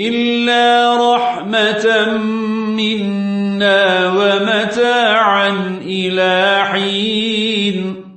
إلا رحمة منا ومتاعا إلى حين